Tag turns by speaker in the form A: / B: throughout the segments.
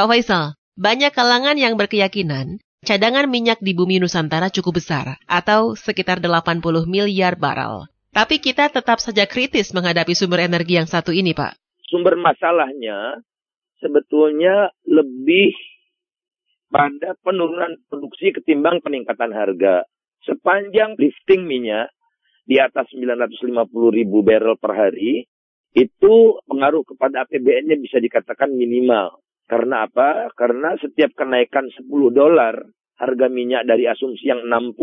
A: Pak Faisal, banyak kalangan yang berkeyakinan cadangan minyak di bumi Nusantara cukup besar, atau sekitar 80 miliar barrel. Tapi kita tetap saja kritis menghadapi sumber energi yang satu ini, Pak.
B: Sumber masalahnya sebetulnya lebih pada penurunan produksi ketimbang peningkatan harga. Sepanjang lifting minyak di atas 950 ribu barrel per hari, itu pengaruh kepada APBN-nya bisa dikatakan minimal. Karena apa? Karena setiap kenaikan 10 dolar harga minyak dari asumsi yang 60,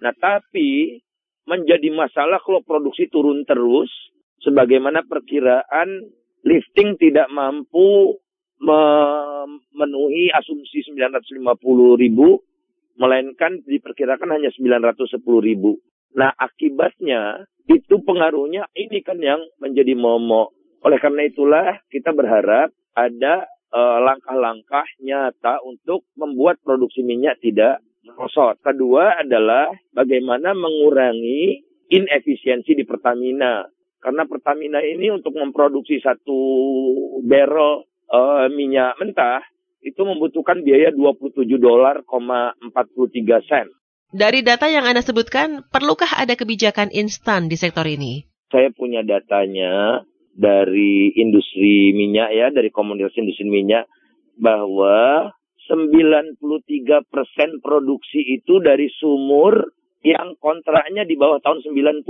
B: nah tapi menjadi masalah kalau produksi turun terus, sebagaimana perkiraan lifting tidak mampu memenuhi asumsi 950 ribu, melainkan diperkirakan hanya 910 ribu. Nah akibatnya itu pengaruhnya ini kan yang menjadi momok. Oleh karena itulah kita berharap ada uh, langkah-langkah nyata untuk membuat produksi minyak tidak merosot. Kedua adalah bagaimana mengurangi inefisiensi di Pertamina. Karena Pertamina ini untuk memproduksi satu barrel uh, minyak mentah itu membutuhkan biaya 27 dolar, 43 sen.
A: Dari data yang Anda sebutkan, perlukah ada kebijakan instan di sektor ini?
B: Saya punya datanya dari industri minyak ya, dari komunitas industri minyak, bahwa 93 persen produksi itu dari sumur yang kontraknya di bawah tahun 90.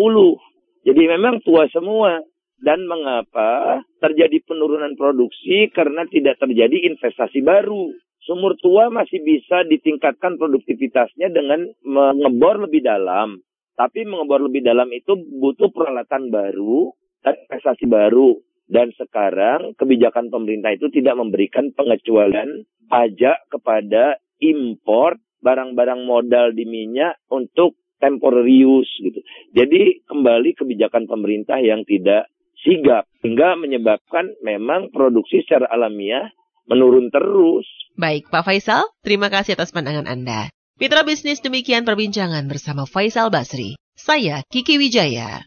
B: Jadi memang tua semua. Dan mengapa terjadi penurunan produksi karena tidak terjadi investasi baru. Sumur tua masih bisa ditingkatkan produktivitasnya dengan mengebor lebih dalam. Tapi mengebor lebih dalam itu butuh peralatan baru dan investasi baru. Dan sekarang kebijakan pemerintah itu tidak memberikan pengecualian pajak kepada impor barang-barang modal di minyak untuk temporary use gitu. Jadi kembali kebijakan pemerintah yang tidak sigap hingga menyebabkan memang produksi secara alamiah menurun terus.
A: Baik, Pak Faisal, terima kasih atas pandangan Anda. Mitra bisnis demikian perbincangan bersama Faisal Basri. Saya Kiki Wijaya.